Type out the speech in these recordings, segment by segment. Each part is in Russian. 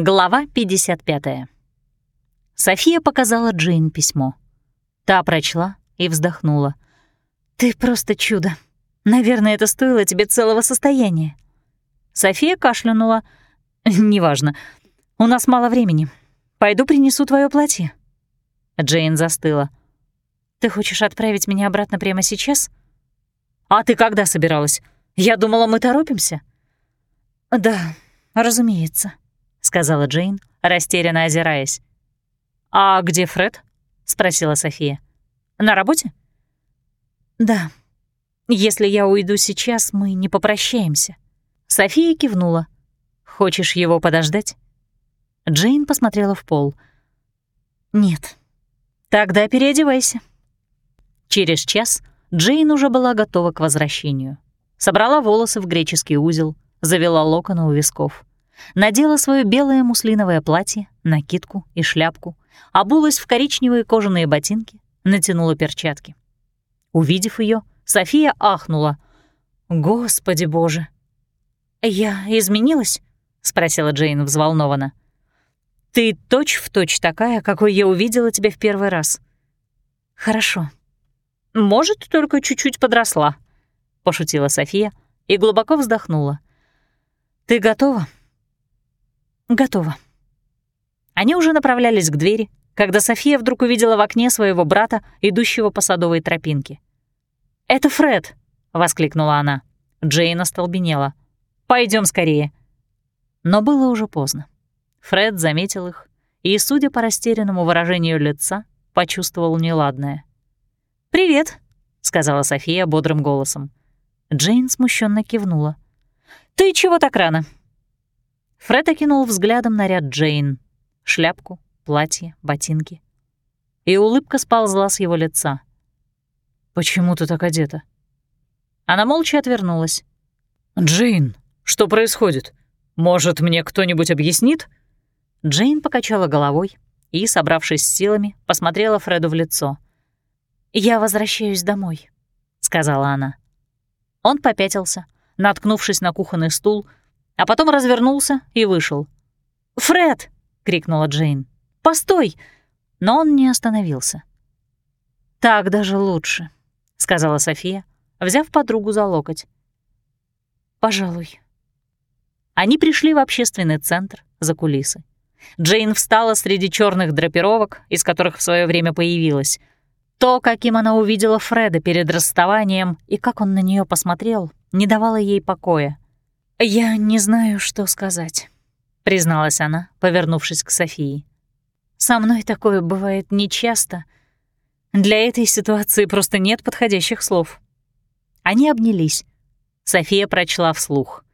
Глава 55. София показала Джейн письмо. Та прочла и вздохнула. «Ты просто чудо. Наверное, это стоило тебе целого состояния». София кашлянула. «Неважно. У нас мало времени. Пойду принесу твое платье». Джейн застыла. «Ты хочешь отправить меня обратно прямо сейчас?» «А ты когда собиралась? Я думала, мы торопимся». «Да, разумеется», — сказала Джейн, растерянно озираясь. «А где Фред?» — спросила София. «На работе?» «Да. Если я уйду сейчас, мы не попрощаемся». София кивнула. «Хочешь его подождать?» Джейн посмотрела в пол. «Нет». «Тогда переодевайся». Через час Джейн уже была готова к возвращению. Собрала волосы в греческий узел, завела локоны у висков надела свое белое муслиновое платье, накидку и шляпку, обулась в коричневые кожаные ботинки, натянула перчатки. Увидев ее, София ахнула. «Господи боже!» «Я изменилась?» — спросила Джейн взволнованно. «Ты точь-в-точь точь такая, какой я увидела тебя в первый раз». «Хорошо». «Может, только чуть-чуть подросла», — пошутила София и глубоко вздохнула. «Ты готова?» «Готово». Они уже направлялись к двери, когда София вдруг увидела в окне своего брата, идущего по садовой тропинке. «Это Фред!» — воскликнула она. Джейн остолбенела. Пойдем скорее!» Но было уже поздно. Фред заметил их и, судя по растерянному выражению лица, почувствовал неладное. «Привет», — сказала София бодрым голосом. Джейн смущенно кивнула. «Ты чего так рано? Фред окинул взглядом наряд Джейн. Шляпку, платье, ботинки. И улыбка сползла с его лица. «Почему ты так одета?» Она молча отвернулась. «Джейн, что происходит? Может, мне кто-нибудь объяснит?» Джейн покачала головой и, собравшись с силами, посмотрела Фреду в лицо. «Я возвращаюсь домой», — сказала она. Он попятился, наткнувшись на кухонный стул, а потом развернулся и вышел. «Фред!» — крикнула Джейн. «Постой!» Но он не остановился. «Так даже лучше», — сказала София, взяв подругу за локоть. «Пожалуй». Они пришли в общественный центр за кулисы. Джейн встала среди черных драпировок, из которых в свое время появилась. То, каким она увидела Фреда перед расставанием и как он на нее посмотрел, не давало ей покоя. «Я не знаю, что сказать», — призналась она, повернувшись к Софии. «Со мной такое бывает нечасто. Для этой ситуации просто нет подходящих слов». Они обнялись. София прочла вслух.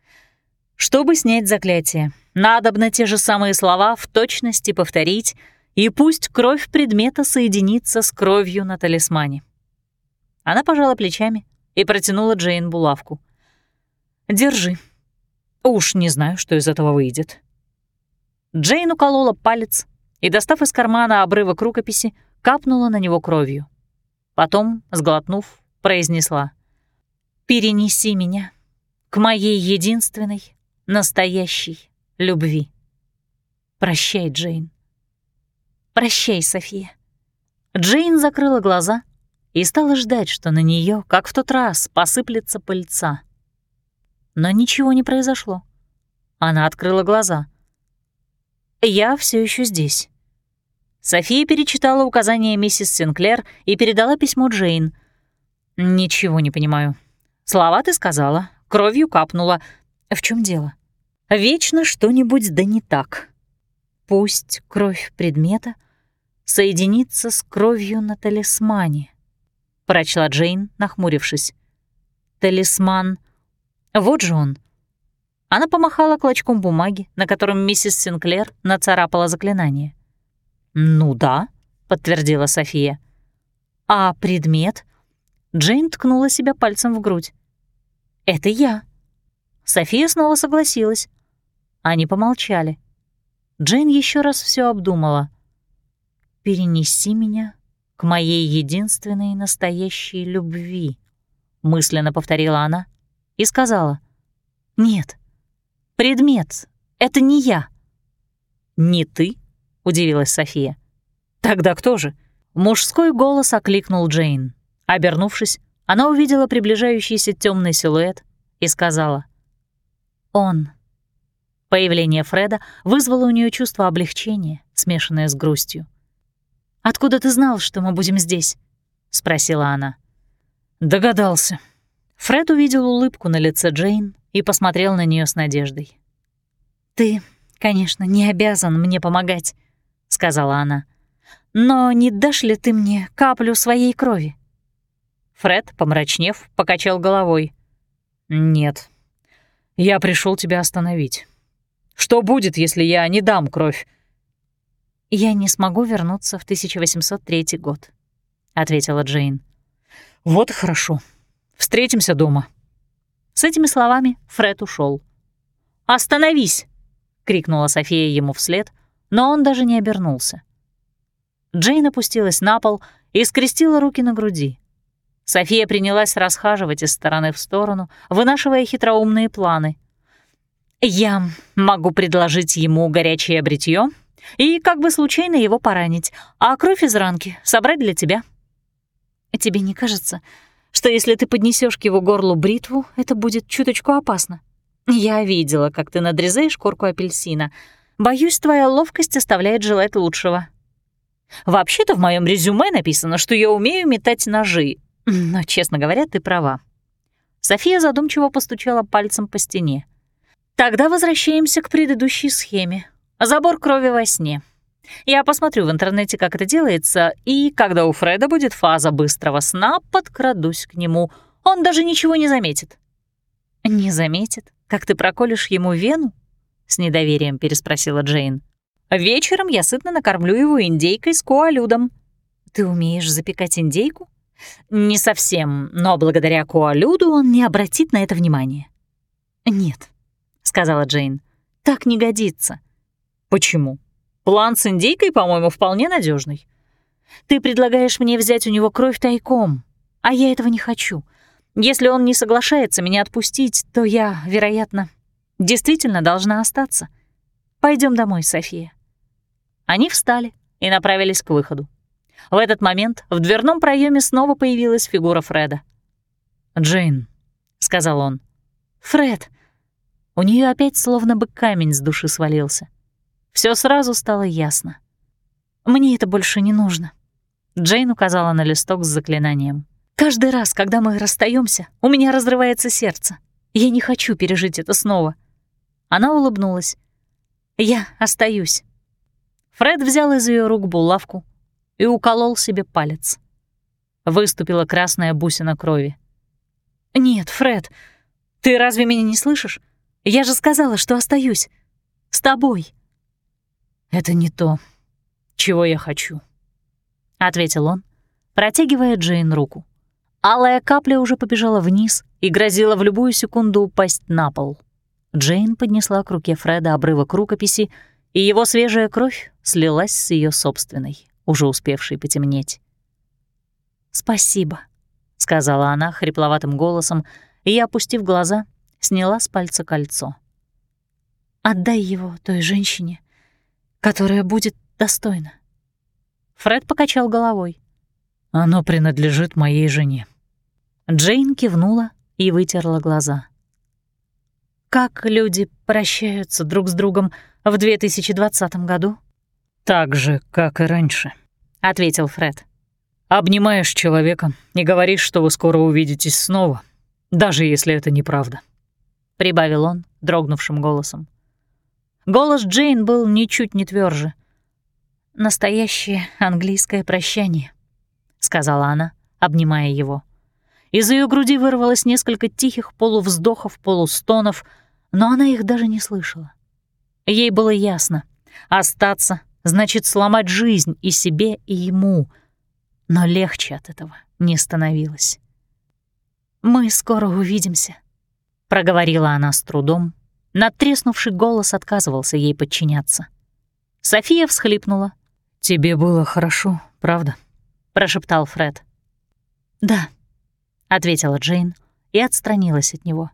«Чтобы снять заклятие, надобно те же самые слова в точности повторить, и пусть кровь предмета соединится с кровью на талисмане». Она пожала плечами и протянула Джейн булавку. «Держи», Уж не знаю, что из этого выйдет. Джейн уколола палец и, достав из кармана обрывок рукописи, капнула на него кровью. Потом, сглотнув, произнесла «Перенеси меня к моей единственной, настоящей любви. Прощай, Джейн. Прощай, София». Джейн закрыла глаза и стала ждать, что на нее, как в тот раз, посыплется пыльца — но ничего не произошло. Она открыла глаза. «Я все еще здесь». София перечитала указания миссис Синклер и передала письмо Джейн. «Ничего не понимаю. Слова ты сказала, кровью капнула. В чем дело? Вечно что-нибудь да не так. Пусть кровь предмета соединится с кровью на талисмане», — прочла Джейн, нахмурившись. «Талисман вот же он. Она помахала клочком бумаги, на котором миссис Синклер нацарапала заклинание. «Ну да», — подтвердила София. «А предмет?» Джейн ткнула себя пальцем в грудь. «Это я». София снова согласилась. Они помолчали. Джейн еще раз все обдумала. «Перенеси меня к моей единственной настоящей любви», — мысленно повторила она и сказала, «Нет, предмет — это не я». «Не ты?» — удивилась София. «Тогда кто же?» Мужской голос окликнул Джейн. Обернувшись, она увидела приближающийся темный силуэт и сказала «Он». Появление Фреда вызвало у нее чувство облегчения, смешанное с грустью. «Откуда ты знал, что мы будем здесь?» — спросила она. «Догадался». Фред увидел улыбку на лице Джейн и посмотрел на нее с надеждой. «Ты, конечно, не обязан мне помогать», — сказала она. «Но не дашь ли ты мне каплю своей крови?» Фред, помрачнев, покачал головой. «Нет, я пришел тебя остановить. Что будет, если я не дам кровь?» «Я не смогу вернуться в 1803 год», — ответила Джейн. «Вот хорошо. Встретимся дома». С этими словами Фред ушел. «Остановись!» — крикнула София ему вслед, но он даже не обернулся. Джейн опустилась на пол и скрестила руки на груди. София принялась расхаживать из стороны в сторону, вынашивая хитроумные планы. «Я могу предложить ему горячее бритье и как бы случайно его поранить, а кровь из ранки собрать для тебя. Тебе не кажется, что если ты поднесешь к его горлу бритву, это будет чуточку опасно? Я видела, как ты надрезаешь корку апельсина. Боюсь, твоя ловкость оставляет желать лучшего. Вообще-то в моем резюме написано, что я умею метать ножи, но, честно говоря, ты права. София задумчиво постучала пальцем по стене. Тогда возвращаемся к предыдущей схеме. Забор крови во сне. Я посмотрю в интернете, как это делается, и когда у Фреда будет фаза быстрого сна, подкрадусь к нему. Он даже ничего не заметит. Не заметит? Как ты проколешь ему вену? С недоверием переспросила Джейн. Вечером я сытно накормлю его индейкой с коалюдом. Ты умеешь запекать индейку? Не совсем, но благодаря коалюду он не обратит на это внимания. Нет, сказала Джейн. Так не годится. Почему? План с индейкой, по-моему, вполне надежный. Ты предлагаешь мне взять у него кровь тайком, а я этого не хочу. Если он не соглашается меня отпустить, то я, вероятно, действительно должна остаться. Пойдем домой, София. Они встали и направились к выходу. В этот момент в дверном проеме снова появилась фигура Фреда. «Джейн», — сказал он. «Фред». У нее опять словно бы камень с души свалился. Все сразу стало ясно. «Мне это больше не нужно», — Джейн указала на листок с заклинанием. «Каждый раз, когда мы расстаемся, у меня разрывается сердце. Я не хочу пережить это снова». Она улыбнулась. «Я остаюсь». Фред взял из ее рук булавку и уколол себе палец. Выступила красная бусина крови. «Нет, Фред, ты разве меня не слышишь? Я же сказала, что остаюсь. С тобой». «Это не то, чего я хочу», — ответил он, протягивая Джейн руку. Алая капля уже побежала вниз и грозила в любую секунду упасть на пол. Джейн поднесла к руке Фреда обрывок рукописи, и его свежая кровь слилась с ее собственной, уже успевшей потемнеть. «Спасибо», — сказала она хрипловатым голосом, и, опустив глаза, сняла с пальца кольцо. «Отдай его той женщине, которая будет достойна. Фред покачал головой. «Оно принадлежит моей жене». Джейн кивнула и вытерла глаза. «Как люди прощаются друг с другом в 2020 году?» «Так же, как и раньше», — ответил Фред. «Обнимаешь человека и говоришь, что вы скоро увидитесь снова, даже если это неправда», — прибавил он дрогнувшим голосом. Голос Джейн был ничуть не тверже. «Настоящее английское прощание», — сказала она, обнимая его. Из ее груди вырвалось несколько тихих полувздохов, полустонов, но она их даже не слышала. Ей было ясно — остаться значит сломать жизнь и себе, и ему, но легче от этого не становилось. «Мы скоро увидимся», — проговорила она с трудом, Надтреснувший голос отказывался ей подчиняться. София всхлипнула. «Тебе было хорошо, правда?» — прошептал Фред. «Да», — ответила Джейн и отстранилась от него.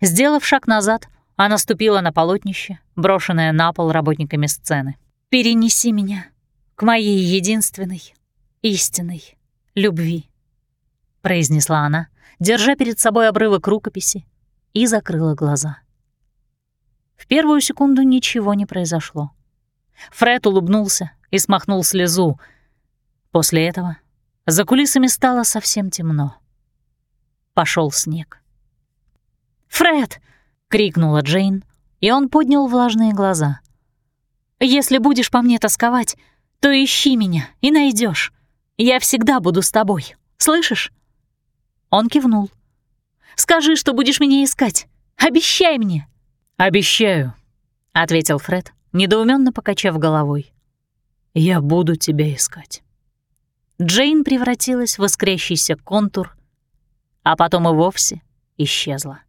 Сделав шаг назад, она ступила на полотнище, брошенное на пол работниками сцены. «Перенеси меня к моей единственной, истинной любви», — произнесла она, держа перед собой обрывок рукописи, и закрыла глаза. В первую секунду ничего не произошло. Фред улыбнулся и смахнул слезу. После этого за кулисами стало совсем темно. Пошел снег. «Фред!» — крикнула Джейн, и он поднял влажные глаза. «Если будешь по мне тосковать, то ищи меня и найдешь. Я всегда буду с тобой. Слышишь?» Он кивнул. «Скажи, что будешь меня искать. Обещай мне!» «Обещаю», — ответил Фред, недоуменно покачав головой. «Я буду тебя искать». Джейн превратилась в искрящийся контур, а потом и вовсе исчезла.